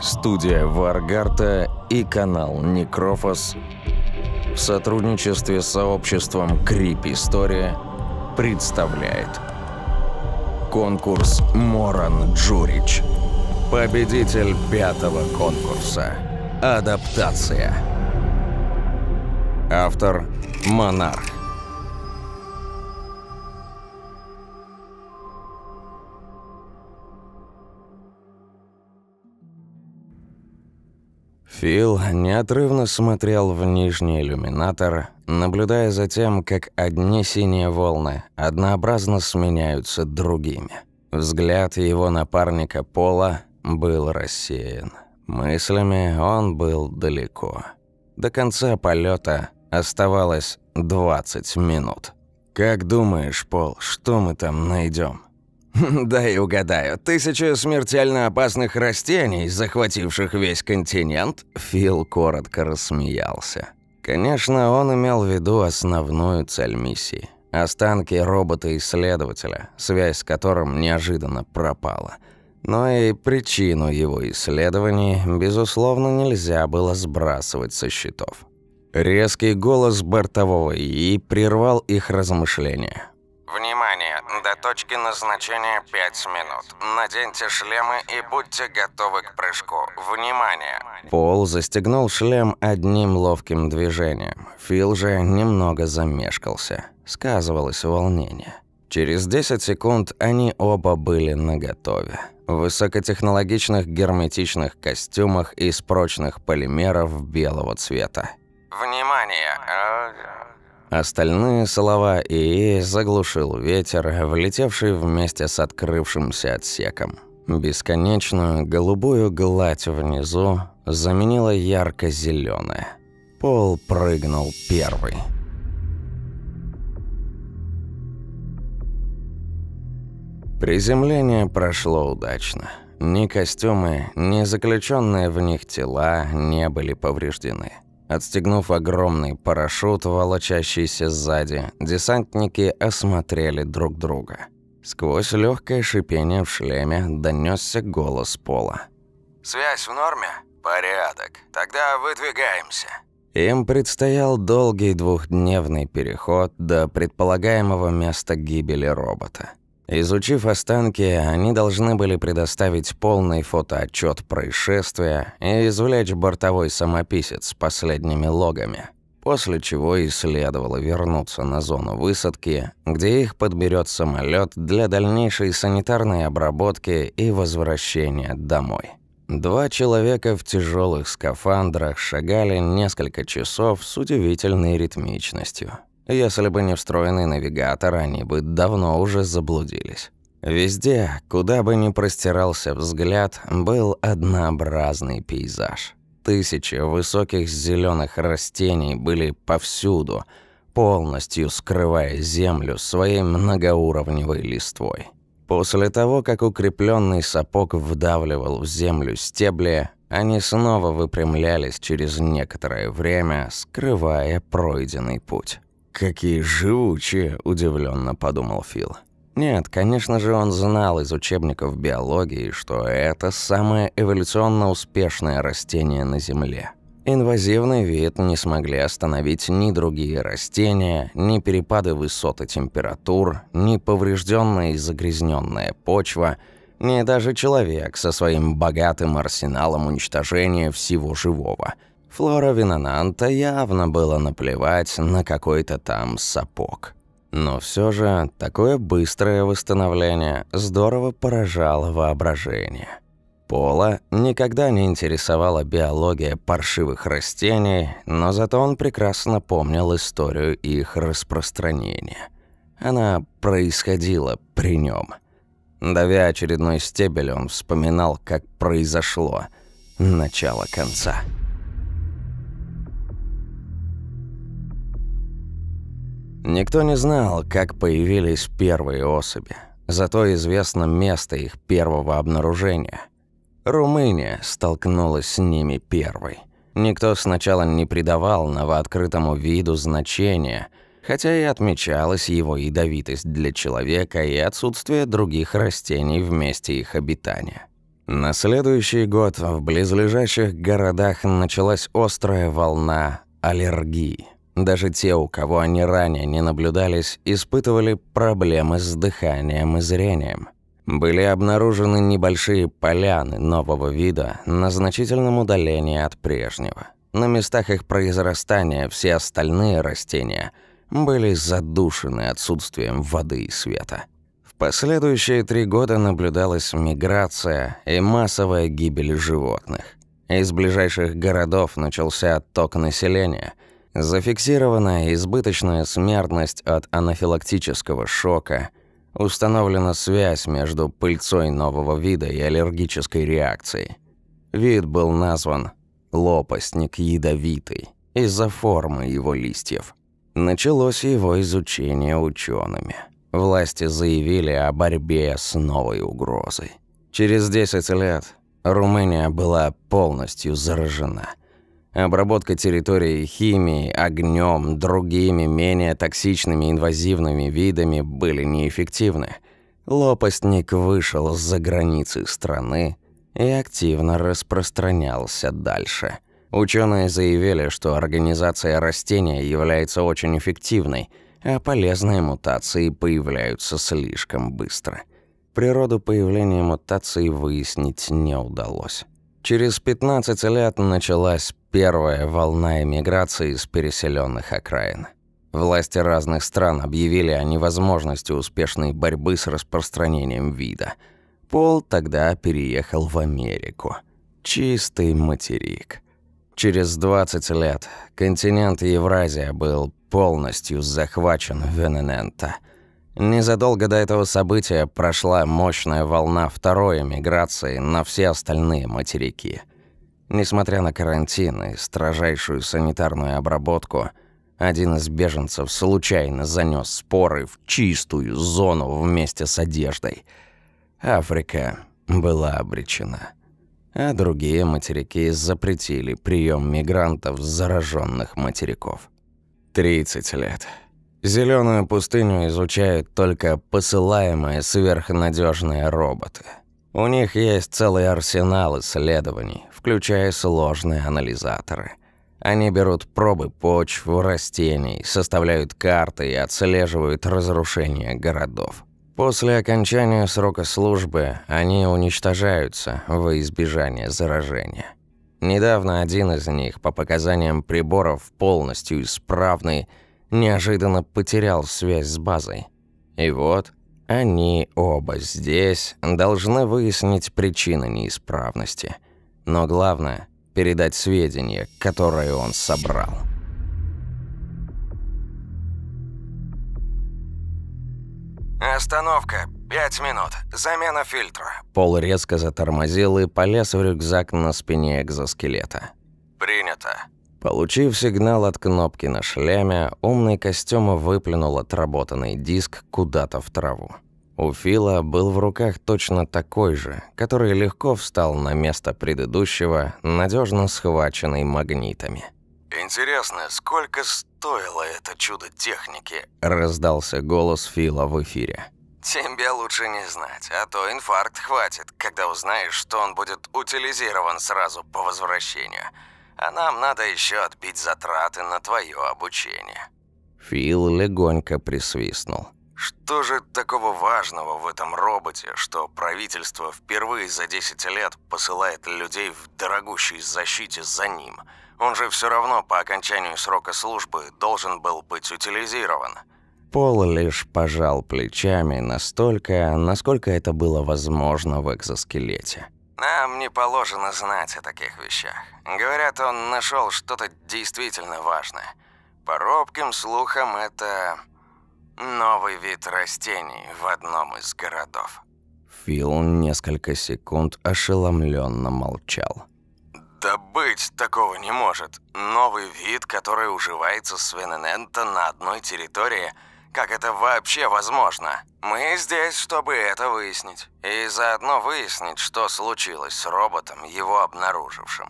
Студия Варгарта и канал Некрофос в сотрудничестве с сообществом Крип История представляет конкурс Моран Джурич. Победитель пятого конкурса. Адаптация. Автор Монарх. Фил неотрывно смотрел в нижний иллюминатор, наблюдая за тем, как одни синие волны однообразно сменяются другими. Взгляд его напарника Пола был рассеян. Мыслями он был далеко. До конца полета оставалось 20 минут. «Как думаешь, Пол, что мы там найдем? «Дай угадаю. Тысяча смертельно опасных растений, захвативших весь континент?» Фил коротко рассмеялся. Конечно, он имел в виду основную цель миссии. Останки робота-исследователя, связь с которым неожиданно пропала. Но и причину его исследований, безусловно, нельзя было сбрасывать со счетов. Резкий голос бортового ИИ прервал их размышления. Внимание! До точки назначения 5 минут. Наденьте шлемы и будьте готовы к прыжку. Внимание! Пол застегнул шлем одним ловким движением. Фил же немного замешкался. Сказывалось волнение. Через 10 секунд они оба были наготове. В высокотехнологичных герметичных костюмах из прочных полимеров белого цвета. Внимание! Остальные слова ИИ заглушил ветер, влетевший вместе с открывшимся отсеком. Бесконечную голубую гладь внизу заменила ярко зеленая Пол прыгнул первый. Приземление прошло удачно. Ни костюмы, ни заключенные в них тела не были повреждены. Отстегнув огромный парашют, волочащийся сзади, десантники осмотрели друг друга. Сквозь легкое шипение в шлеме донесся голос Пола. «Связь в норме? Порядок. Тогда выдвигаемся». Им предстоял долгий двухдневный переход до предполагаемого места гибели робота. Изучив останки, они должны были предоставить полный фотоотчет происшествия и извлечь бортовой самописец с последними логами, после чего и следовало вернуться на зону высадки, где их подберет самолет для дальнейшей санитарной обработки и возвращения домой. Два человека в тяжелых скафандрах шагали несколько часов с удивительной ритмичностью. Если бы не встроенный навигатор, они бы давно уже заблудились. Везде, куда бы ни простирался взгляд, был однообразный пейзаж. Тысячи высоких зеленых растений были повсюду, полностью скрывая землю своей многоуровневой листвой. После того, как укрепленный сапог вдавливал в землю стебли, они снова выпрямлялись через некоторое время, скрывая пройденный путь. «Какие живучие!» – удивленно подумал Фил. Нет, конечно же, он знал из учебников биологии, что это самое эволюционно успешное растение на Земле. Инвазивный вид не смогли остановить ни другие растения, ни перепады высоты температур, ни поврежденная и загрязненная почва, ни даже человек со своим богатым арсеналом уничтожения всего живого – Флора Винонанта явно было наплевать на какой-то там сапог. Но все же такое быстрое восстановление здорово поражало воображение. Пола никогда не интересовала биология паршивых растений, но зато он прекрасно помнил историю их распространения. Она происходила при нем. Давя очередной стебель, он вспоминал, как произошло начало конца. Никто не знал, как появились первые особи. Зато известно место их первого обнаружения. Румыния столкнулась с ними первой. Никто сначала не придавал новооткрытому виду значения, хотя и отмечалась его ядовитость для человека и отсутствие других растений в месте их обитания. На следующий год в близлежащих городах началась острая волна аллергии. Даже те, у кого они ранее не наблюдались, испытывали проблемы с дыханием и зрением. Были обнаружены небольшие поляны нового вида на значительном удалении от прежнего. На местах их произрастания все остальные растения были задушены отсутствием воды и света. В последующие три года наблюдалась миграция и массовая гибель животных. Из ближайших городов начался отток населения. Зафиксирована избыточная смертность от анафилактического шока. Установлена связь между пыльцой нового вида и аллергической реакцией. Вид был назван лопастник ядовитый из-за формы его листьев. Началось его изучение учеными власти заявили о борьбе с новой угрозой. Через 10 лет Румыния была полностью заражена. Обработка территории химией, огнем, другими менее токсичными инвазивными видами были неэффективны. Лопастник вышел за границы страны и активно распространялся дальше. Ученые заявили, что организация растения является очень эффективной – а полезные мутации появляются слишком быстро. Природу появления мутаций выяснить не удалось. Через 15 лет началась первая волна эмиграции из переселенных окраин. Власти разных стран объявили о невозможности успешной борьбы с распространением вида. Пол тогда переехал в Америку. Чистый материк. Через 20 лет континент Евразия был полностью захвачен Вененента. Незадолго до этого события прошла мощная волна второй эмиграции на все остальные материки. Несмотря на карантин и строжайшую санитарную обработку, один из беженцев случайно занёс споры в чистую зону вместе с одеждой. Африка была обречена. А другие материки запретили прием мигрантов с зараженных материков. 30 лет. Зеленую пустыню изучают только посылаемые сверхнадежные роботы. У них есть целый арсенал исследований, включая сложные анализаторы. Они берут пробы почв, растений, составляют карты и отслеживают разрушение городов. После окончания срока службы они уничтожаются во избежание заражения. Недавно один из них, по показаниям приборов полностью исправный, неожиданно потерял связь с базой. И вот они оба здесь должны выяснить причины неисправности. Но главное – передать сведения, которые он собрал. «Остановка. Пять минут. Замена фильтра». Пол резко затормозил и полез в рюкзак на спине экзоскелета. «Принято». Получив сигнал от кнопки на шлеме, умный костюм выплюнул отработанный диск куда-то в траву. У Фила был в руках точно такой же, который легко встал на место предыдущего, надежно схваченный магнитами. «Интересно, сколько стоило это чудо техники?» – раздался голос Фила в эфире. «Тебе лучше не знать, а то инфаркт хватит, когда узнаешь, что он будет утилизирован сразу по возвращению. А нам надо еще отбить затраты на твое обучение». Фил легонько присвистнул. Что же такого важного в этом роботе, что правительство впервые за 10 лет посылает людей в дорогущей защите за ним – он же все равно по окончанию срока службы должен был быть утилизирован. Пол лишь пожал плечами настолько, насколько это было возможно в экзоскелете. Нам не положено знать о таких вещах. Говорят, он нашел что-то действительно важное. По робким слухам, это новый вид растений в одном из городов. Фил несколько секунд ошеломленно молчал. Да быть такого не может. Новый вид, который уживается с Вененента на одной территории. Как это вообще возможно? Мы здесь, чтобы это выяснить. И заодно выяснить, что случилось с роботом, его обнаружившим.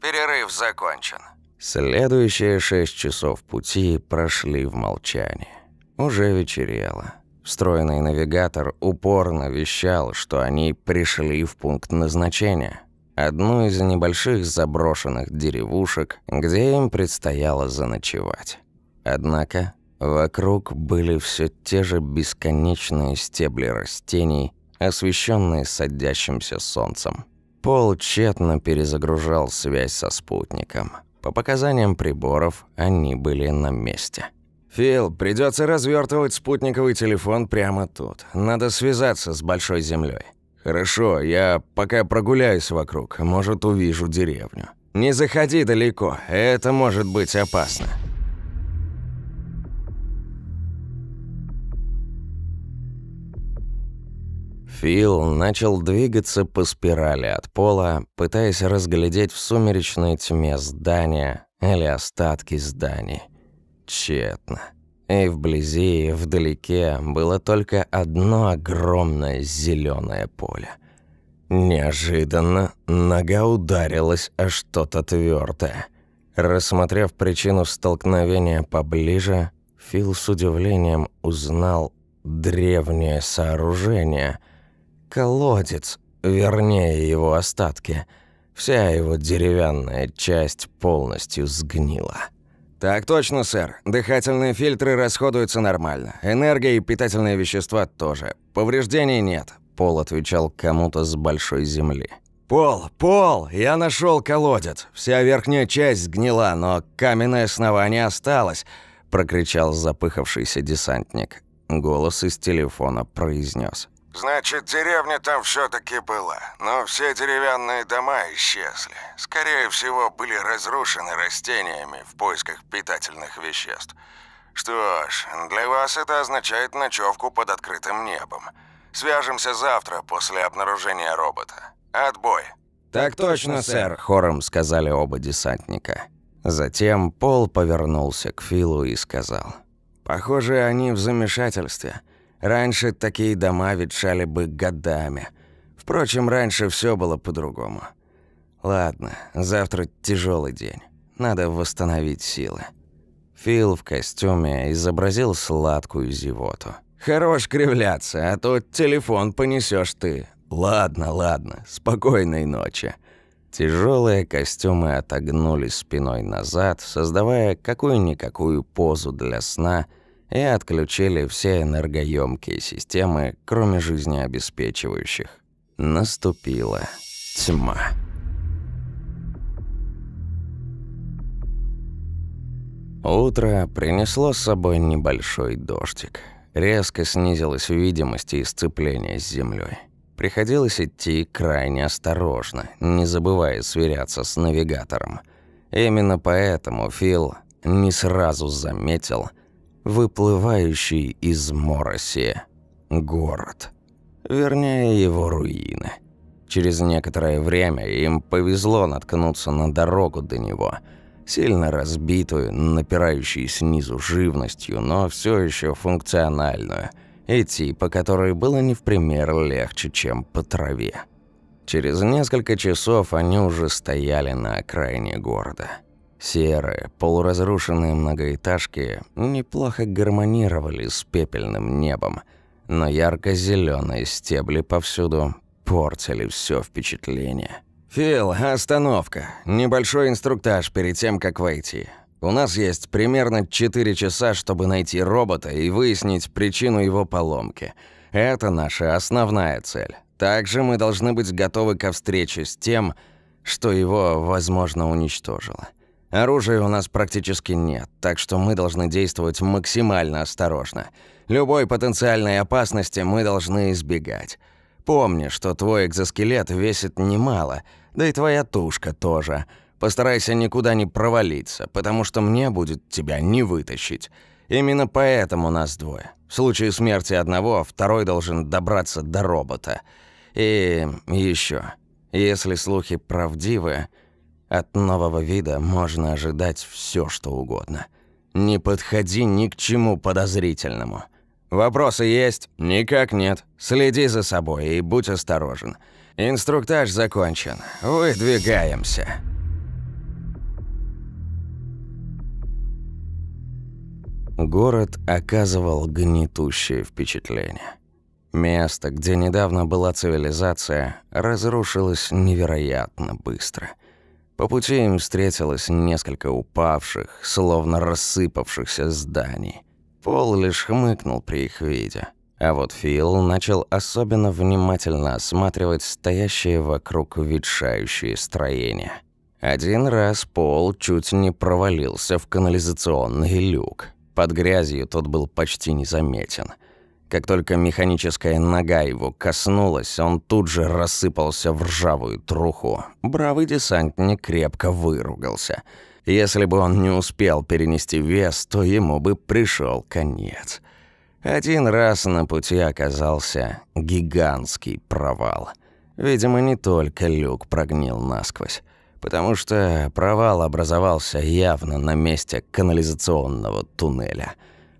Перерыв закончен. Следующие шесть часов пути прошли в молчании. Уже вечерело. Встроенный навигатор упорно вещал, что они пришли в пункт назначения. Одну из небольших заброшенных деревушек, где им предстояло заночевать. Однако вокруг были все те же бесконечные стебли растений, освещенные садящимся солнцем. Пол тщетно перезагружал связь со спутником. По показаниям приборов, они были на месте. «Фил, придется развертывать спутниковый телефон прямо тут. Надо связаться с Большой Землей. «Хорошо, я пока прогуляюсь вокруг, может, увижу деревню». «Не заходи далеко, это может быть опасно». Фил начал двигаться по спирали от пола, пытаясь разглядеть в сумеречной тьме здания или остатки зданий. Тщетно. И вблизи, и вдалеке было только одно огромное зеленое поле. Неожиданно нога ударилась о что-то твердое. Рассмотрев причину столкновения поближе, Фил с удивлением узнал древнее сооружение – Колодец, вернее его остатки. Вся его деревянная часть полностью сгнила. «Так точно, сэр. Дыхательные фильтры расходуются нормально. Энергия и питательные вещества тоже. Повреждений нет», — Пол отвечал кому-то с большой земли. «Пол, Пол, я нашел колодец. Вся верхняя часть сгнила, но каменное основание осталось», — прокричал запыхавшийся десантник. Голос из телефона произнес: Значит, деревня там все-таки была, но все деревянные дома исчезли. Скорее всего, были разрушены растениями в поисках питательных веществ. Что ж, для вас это означает ночевку под открытым небом. Свяжемся завтра после обнаружения робота. Отбой. «Так точно, сэр», — хором сказали оба десантника. Затем Пол повернулся к Филу и сказал. «Похоже, они в замешательстве». Раньше такие дома ветшали бы годами. Впрочем, раньше все было по-другому. Ладно, завтра тяжелый день. Надо восстановить силы. Фил в костюме изобразил сладкую зевоту. «Хорош кривляться, а то телефон понесешь ты». «Ладно, ладно, спокойной ночи». Тяжелые костюмы отогнулись спиной назад, создавая какую-никакую позу для сна – и отключили все энергоемкие системы, кроме жизнеобеспечивающих. Наступила тьма. Утро принесло с собой небольшой дождик. Резко снизилась видимость и сцепление с землей. Приходилось идти крайне осторожно, не забывая сверяться с навигатором. Именно поэтому Фил не сразу заметил, выплывающий из мороси город. Вернее, его руины. Через некоторое время им повезло наткнуться на дорогу до него, сильно разбитую, напирающей снизу живностью, но все еще функциональную, идти по которой было не в пример легче, чем по траве. Через несколько часов они уже стояли на окраине города – Серые, полуразрушенные многоэтажки неплохо гармонировали с пепельным небом, но ярко зеленые стебли повсюду портили все впечатление. «Фил, остановка. Небольшой инструктаж перед тем, как войти. У нас есть примерно 4 часа, чтобы найти робота и выяснить причину его поломки. Это наша основная цель. Также мы должны быть готовы ко встрече с тем, что его, возможно, уничтожило. Оружия у нас практически нет, так что мы должны действовать максимально осторожно. Любой потенциальной опасности мы должны избегать. Помни, что твой экзоскелет весит немало, да и твоя тушка тоже. Постарайся никуда не провалиться, потому что мне будет тебя не вытащить. Именно поэтому нас двое. В случае смерти одного, второй должен добраться до робота. И еще, если слухи правдивы, от нового вида можно ожидать все, что угодно. Не подходи ни к чему подозрительному. Вопросы есть? Никак нет. Следи за собой и будь осторожен. Инструктаж закончен. Выдвигаемся. Город оказывал гнетущее впечатление. Место, где недавно была цивилизация, разрушилось невероятно быстро. По пути им встретилось несколько упавших, словно рассыпавшихся зданий. Пол лишь хмыкнул при их виде. А вот Фил начал особенно внимательно осматривать стоящие вокруг ветшающие строения. Один раз Пол чуть не провалился в канализационный люк. Под грязью тот был почти незаметен. Как только механическая нога его коснулась, он тут же рассыпался в ржавую труху. Бравый десантник крепко выругался. Если бы он не успел перенести вес, то ему бы пришел конец. Один раз на пути оказался гигантский провал. Видимо, не только люк прогнил насквозь потому что провал образовался явно на месте канализационного туннеля.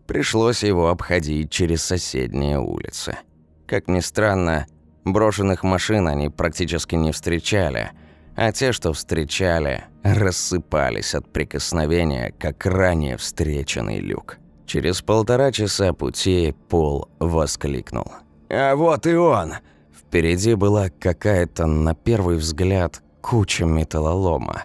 Пришлось его обходить через соседние улицы. Как ни странно, брошенных машин они практически не встречали, а те, что встречали, рассыпались от прикосновения, как ранее встреченный люк. Через полтора часа пути Пол воскликнул. «А вот и он!» Впереди была какая-то, на первый взгляд, куча металлолома.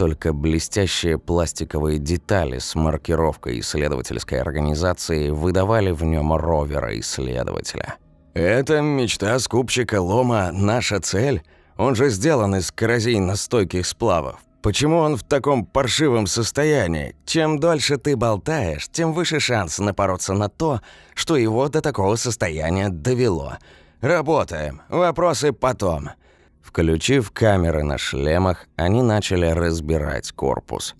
Только блестящие пластиковые детали с маркировкой исследовательской организации выдавали в нем ровера исследователя. «Это мечта скупщика лома наша цель? Он же сделан из коррозийно-стойких сплавов. Почему он в таком паршивом состоянии? Чем дольше ты болтаешь, тем выше шанс напороться на то, что его до такого состояния довело. Работаем. Вопросы потом. Включив камеры на шлемах, они начали разбирать корпус.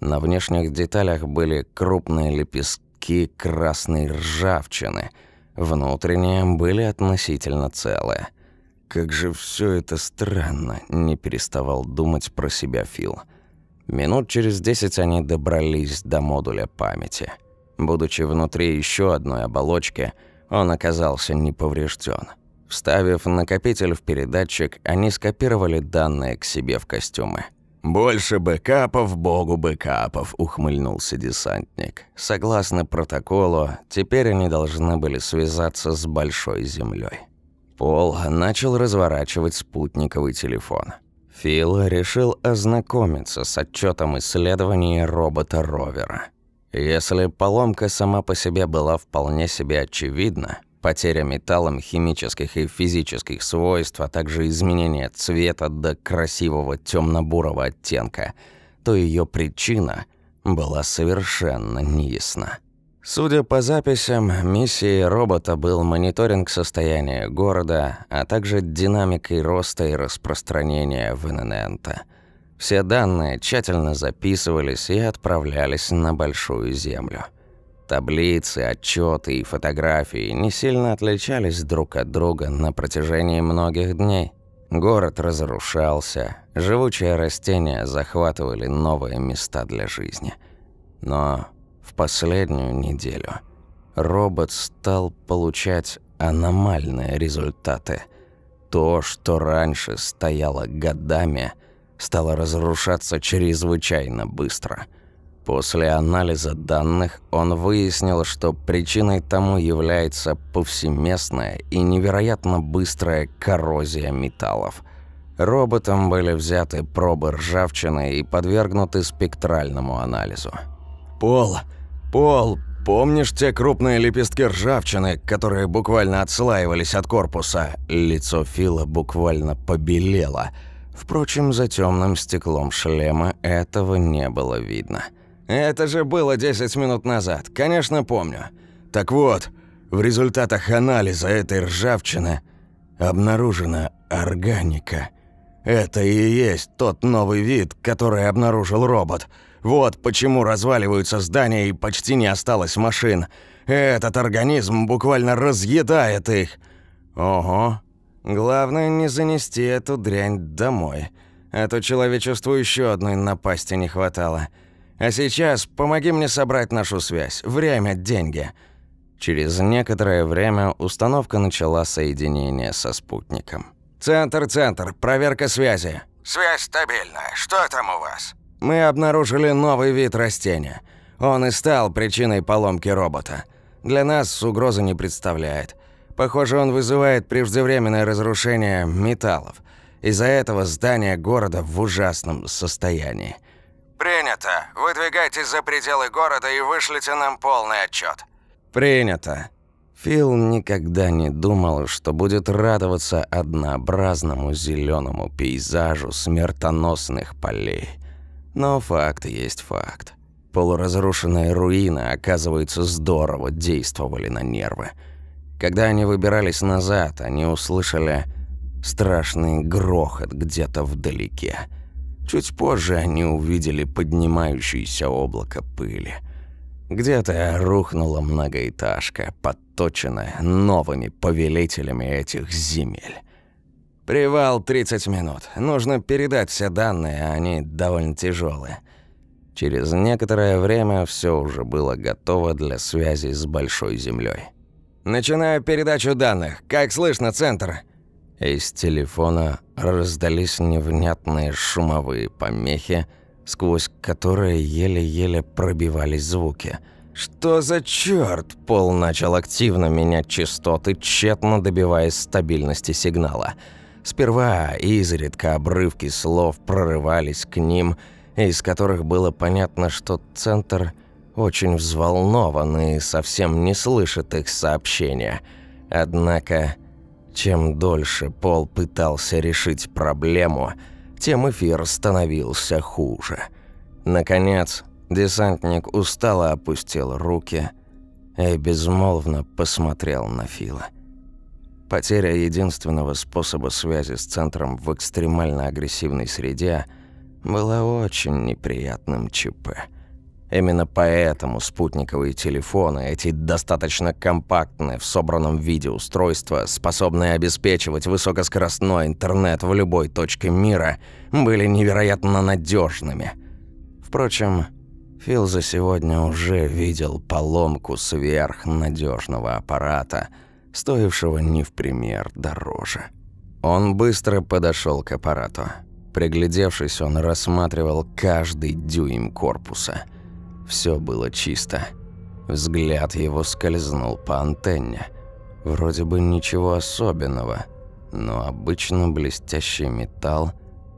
На внешних деталях были крупные лепестки красной ржавчины. Внутренние были относительно целые. «Как же все это странно», – не переставал думать про себя Фил. Минут через десять они добрались до модуля памяти. Будучи внутри еще одной оболочки, он оказался не поврежден. Вставив накопитель в передатчик, они скопировали данные к себе в костюмы. «Больше бэкапов, богу бэкапов», – ухмыльнулся десантник. Согласно протоколу, теперь они должны были связаться с Большой Землей. Пол начал разворачивать спутниковый телефон. Фил решил ознакомиться с отчетом исследований робота-ровера. Если поломка сама по себе была вполне себе очевидна, потеря металлом химических и физических свойств, а также изменение цвета до красивого темно-бурого оттенка, то ее причина была совершенно неясна. Судя по записям, миссией робота был мониторинг состояния города, а также динамикой роста и распространения ВННта. Все данные тщательно записывались и отправлялись на Большую Землю. Таблицы, отчеты и фотографии не сильно отличались друг от друга на протяжении многих дней. Город разрушался, живучие растения захватывали новые места для жизни. Но в последнюю неделю робот стал получать аномальные результаты. То, что раньше стояло годами, стало разрушаться чрезвычайно быстро – После анализа данных он выяснил, что причиной тому является повсеместная и невероятно быстрая коррозия металлов. Роботам были взяты пробы ржавчины и подвергнуты спектральному анализу. «Пол, Пол, помнишь те крупные лепестки ржавчины, которые буквально отслаивались от корпуса?» Лицо Фила буквально побелело. Впрочем, за темным стеклом шлема этого не было видно. Это же было 10 минут назад, конечно, помню. Так вот, в результатах анализа этой ржавчины обнаружена органика. Это и есть тот новый вид, который обнаружил робот. Вот почему разваливаются здания и почти не осталось машин. Этот организм буквально разъедает их. Ого. Главное не занести эту дрянь домой. А то человечеству еще одной напасти не хватало. А сейчас помоги мне собрать нашу связь. Время – деньги». Через некоторое время установка начала соединение со спутником. «Центр, центр, проверка связи». «Связь стабильная. Что там у вас?» «Мы обнаружили новый вид растения. Он и стал причиной поломки робота. Для нас угрозы не представляет. Похоже, он вызывает преждевременное разрушение металлов. Из-за этого здание города в ужасном состоянии. «Принято. Выдвигайтесь за пределы города и вышлите нам полный отчет. «Принято». Фил никогда не думал, что будет радоваться однообразному зеленому пейзажу смертоносных полей. Но факт есть факт. Полуразрушенные руины, оказывается, здорово действовали на нервы. Когда они выбирались назад, они услышали страшный грохот где-то вдалеке. Чуть позже они увидели поднимающееся облако пыли. Где-то рухнула многоэтажка, подточенная новыми повелителями этих земель. Привал 30 минут. Нужно передать все данные, а они довольно тяжелые. Через некоторое время все уже было готово для связи с Большой Землей. «Начинаю передачу данных. Как слышно, центр?» Из телефона раздались невнятные шумовые помехи, сквозь которые еле-еле пробивались звуки. «Что за чёрт?» Пол начал активно менять частоты, тщетно добиваясь стабильности сигнала. Сперва изредка обрывки слов прорывались к ним, из которых было понятно, что центр очень взволнован и совсем не слышит их сообщения. Однако, чем дольше Пол пытался решить проблему – тем эфир становился хуже. Наконец, десантник устало опустил руки и безмолвно посмотрел на Фила. Потеря единственного способа связи с центром в экстремально агрессивной среде была очень неприятным ЧП. Именно поэтому спутниковые телефоны, эти достаточно компактные в собранном виде устройства, способные обеспечивать высокоскоростной интернет в любой точке мира, были невероятно надежными. Впрочем, Фил за сегодня уже видел поломку сверхнадежного аппарата, стоившего не в пример дороже. Он быстро подошел к аппарату. Приглядевшись, он рассматривал каждый дюйм корпуса – все было чисто. Взгляд его скользнул по антенне. Вроде бы ничего особенного, но обычно блестящий металл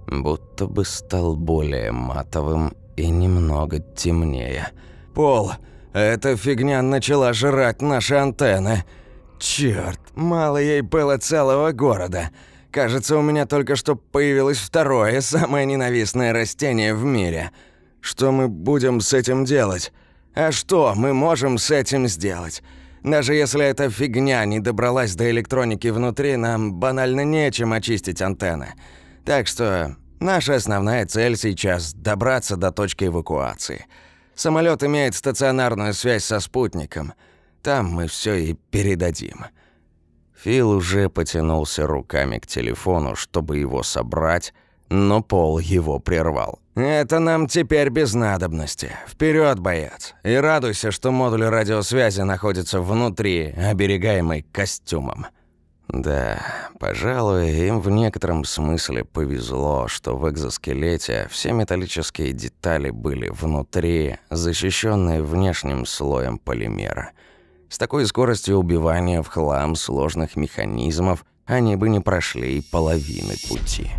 будто бы стал более матовым и немного темнее. «Пол, эта фигня начала жрать наши антенны. Черт, мало ей было целого города. Кажется, у меня только что появилось второе, самое ненавистное растение в мире». Что мы будем с этим делать? А что мы можем с этим сделать? Даже если эта фигня не добралась до электроники внутри, нам банально нечем очистить антенны. Так что наша основная цель сейчас – добраться до точки эвакуации. Самолет имеет стационарную связь со спутником. Там мы все и передадим. Фил уже потянулся руками к телефону, чтобы его собрать, но Пол его прервал. «Это нам теперь без надобности. Вперед, боец! И радуйся, что модуль радиосвязи находится внутри, оберегаемый костюмом». Да, пожалуй, им в некотором смысле повезло, что в экзоскелете все металлические детали были внутри, защищенные внешним слоем полимера. С такой скоростью убивания в хлам сложных механизмов они бы не прошли половины пути.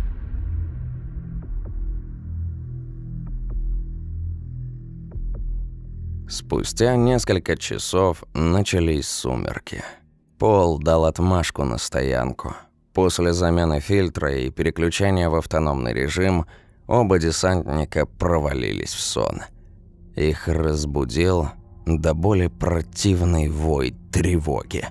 Спустя несколько часов начались сумерки. Пол дал отмашку на стоянку. После замены фильтра и переключения в автономный режим оба десантника провалились в сон. Их разбудил до боли противный вой тревоги.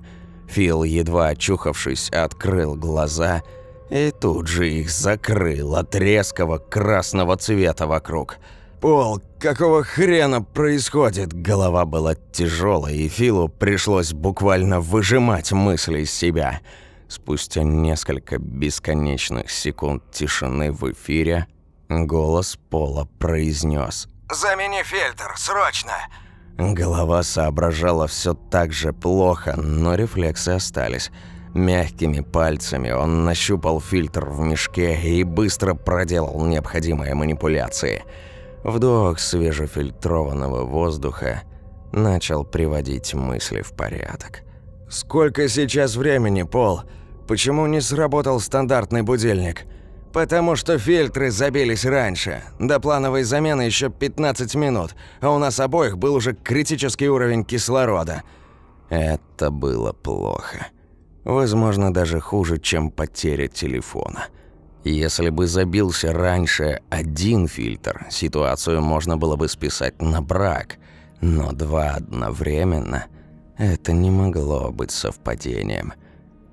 Фил, едва очухавшись, открыл глаза и тут же их закрыл от резкого красного цвета вокруг – «Пол, какого хрена происходит?» Голова была тяжелая, и Филу пришлось буквально выжимать мысли из себя. Спустя несколько бесконечных секунд тишины в эфире, голос Пола произнес: «Замени фильтр, срочно!» Голова соображала все так же плохо, но рефлексы остались. Мягкими пальцами он нащупал фильтр в мешке и быстро проделал необходимые манипуляции – Вдох свежефильтрованного воздуха начал приводить мысли в порядок. «Сколько сейчас времени, Пол? Почему не сработал стандартный будильник?» «Потому что фильтры забились раньше. До плановой замены еще 15 минут, а у нас обоих был уже критический уровень кислорода». Это было плохо. Возможно, даже хуже, чем потеря телефона. Если бы забился раньше один фильтр, ситуацию можно было бы списать на брак, но два одновременно – это не могло быть совпадением.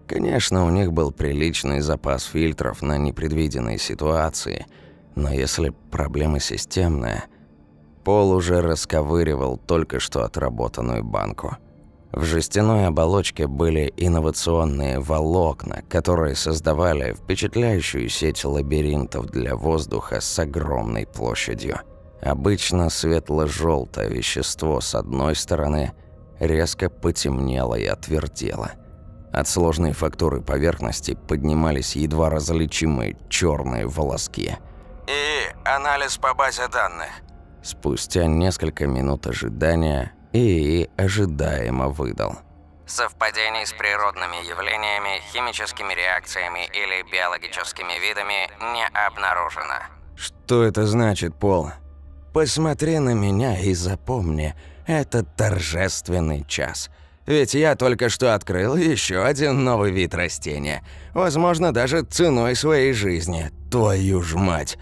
Конечно, у них был приличный запас фильтров на непредвиденные ситуации, но если проблема системная, Пол уже расковыривал только что отработанную банку – в жестяной оболочке были инновационные волокна, которые создавали впечатляющую сеть лабиринтов для воздуха с огромной площадью. Обычно светло-желтое вещество с одной стороны резко потемнело и отвердело. От сложной фактуры поверхности поднимались едва различимые черные волоски. «И анализ по базе данных». Спустя несколько минут ожидания и ожидаемо выдал. Совпадений с природными явлениями, химическими реакциями или биологическими видами не обнаружено. Что это значит, Пол? Посмотри на меня и запомни, это торжественный час. Ведь я только что открыл еще один новый вид растения. Возможно, даже ценой своей жизни. Твою ж мать.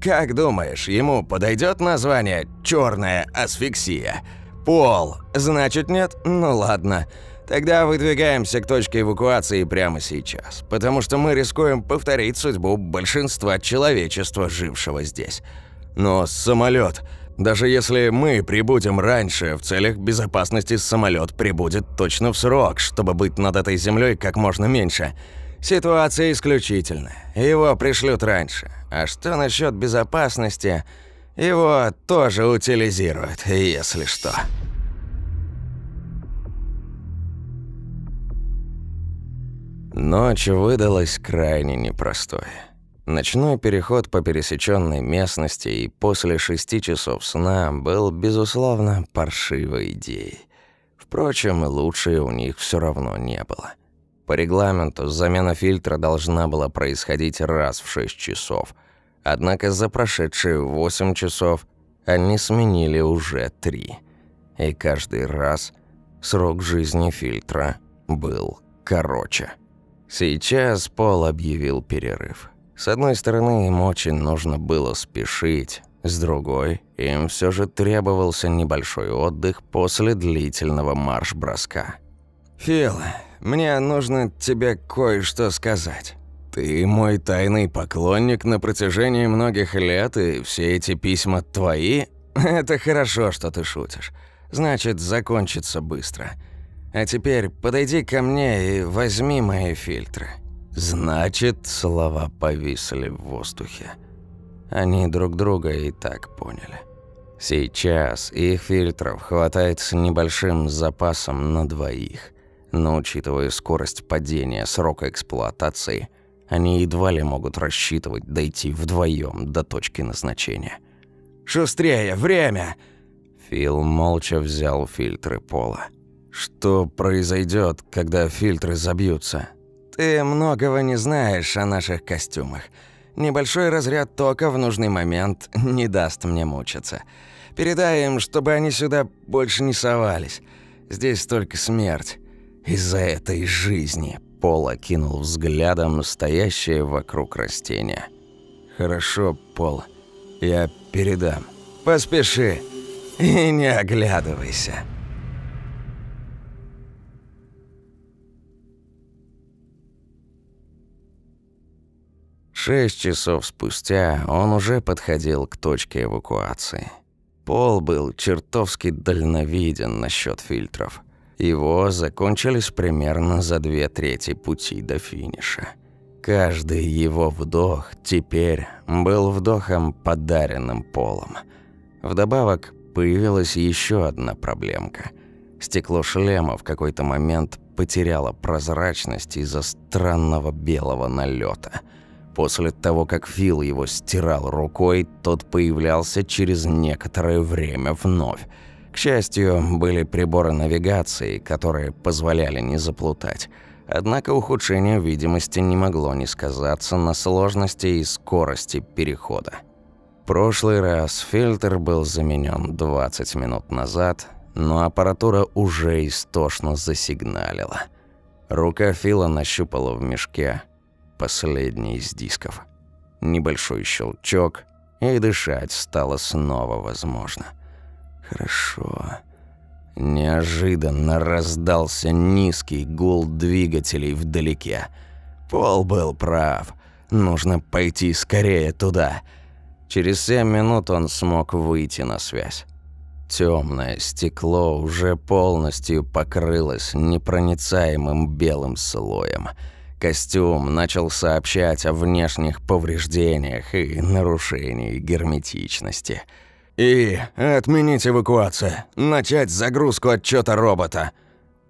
Как думаешь, ему подойдет название «Черная асфиксия»? Пол. Значит, нет? Ну ладно. Тогда выдвигаемся к точке эвакуации прямо сейчас, потому что мы рискуем повторить судьбу большинства человечества, жившего здесь. Но самолет, даже если мы прибудем раньше, в целях безопасности самолет прибудет точно в срок, чтобы быть над этой землей как можно меньше. Ситуация исключительная. Его пришлют раньше. А что насчет безопасности? Его тоже утилизируют, если что. Ночь выдалась крайне непростой. Ночной переход по пересеченной местности и после шести часов сна был, безусловно, паршивой идеей. Впрочем, лучшей у них все равно не было. По регламенту замена фильтра должна была происходить раз в шесть часов – Однако за прошедшие восемь часов они сменили уже три. И каждый раз срок жизни фильтра был короче. Сейчас Пол объявил перерыв. С одной стороны, им очень нужно было спешить, с другой, им все же требовался небольшой отдых после длительного марш-броска. «Фил, мне нужно тебе кое-что сказать». Ты мой тайный поклонник на протяжении многих лет, и все эти письма твои? Это хорошо, что ты шутишь. Значит, закончится быстро. А теперь подойди ко мне и возьми мои фильтры. Значит, слова повисли в воздухе. Они друг друга и так поняли. Сейчас их фильтров хватает с небольшим запасом на двоих. Но учитывая скорость падения срока эксплуатации – они едва ли могут рассчитывать дойти вдвоем до точки назначения. «Шустрее! Время!» Фил молча взял фильтры пола. «Что произойдет, когда фильтры забьются?» «Ты многого не знаешь о наших костюмах. Небольшой разряд тока в нужный момент не даст мне мучиться. Передай им, чтобы они сюда больше не совались. Здесь только смерть. Из-за этой жизни, Пол окинул взглядом стоящее вокруг растения. «Хорошо, Пол, я передам. Поспеши и не оглядывайся». Шесть часов спустя он уже подходил к точке эвакуации. Пол был чертовски дальновиден насчет фильтров – его закончились примерно за две трети пути до финиша. Каждый его вдох теперь был вдохом, подаренным полом. Вдобавок появилась еще одна проблемка. Стекло шлема в какой-то момент потеряло прозрачность из-за странного белого налета. После того, как Фил его стирал рукой, тот появлялся через некоторое время вновь. Счастью, были приборы навигации, которые позволяли не заплутать. Однако ухудшение видимости не могло не сказаться на сложности и скорости перехода. Прошлый раз фильтр был заменен 20 минут назад, но аппаратура уже истошно засигналила. Рука Фила нащупала в мешке последний из дисков. Небольшой щелчок, и дышать стало снова возможно. Хорошо. Неожиданно раздался низкий гул двигателей вдалеке. Пол был прав. Нужно пойти скорее туда. Через семь минут он смог выйти на связь. Темное стекло уже полностью покрылось непроницаемым белым слоем – Костюм начал сообщать о внешних повреждениях и нарушении герметичности. «И отменить эвакуацию. Начать загрузку отчета робота».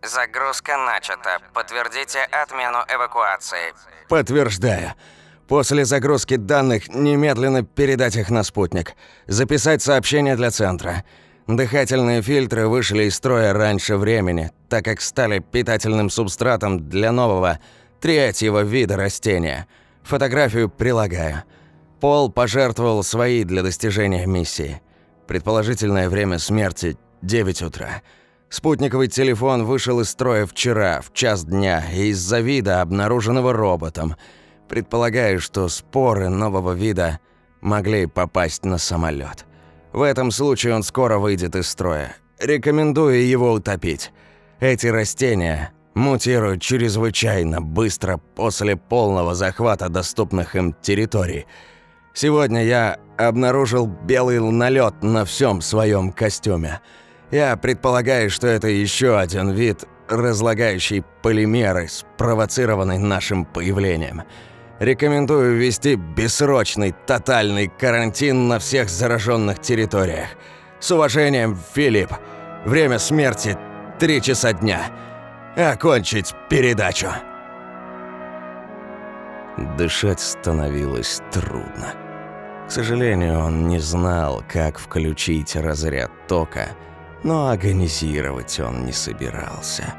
«Загрузка начата. Подтвердите отмену эвакуации». «Подтверждаю. После загрузки данных немедленно передать их на спутник. Записать сообщение для центра». Дыхательные фильтры вышли из строя раньше времени, так как стали питательным субстратом для нового третьего вида растения. Фотографию прилагаю. Пол пожертвовал свои для достижения миссии. Предположительное время смерти – 9 утра. Спутниковый телефон вышел из строя вчера, в час дня, из-за вида, обнаруженного роботом. Предполагаю, что споры нового вида могли попасть на самолет. В этом случае он скоро выйдет из строя. Рекомендую его утопить. Эти растения мутируют чрезвычайно быстро после полного захвата доступных им территорий. Сегодня я обнаружил белый налет на всем своем костюме. Я предполагаю, что это еще один вид разлагающей полимеры, спровоцированный нашим появлением. Рекомендую ввести бессрочный тотальный карантин на всех зараженных территориях. С уважением, Филипп. Время смерти – три часа дня окончить передачу. Дышать становилось трудно. К сожалению, он не знал, как включить разряд тока, но агонизировать он не собирался.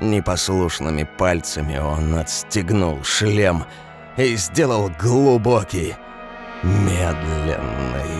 Непослушными пальцами он отстегнул шлем и сделал глубокий, медленный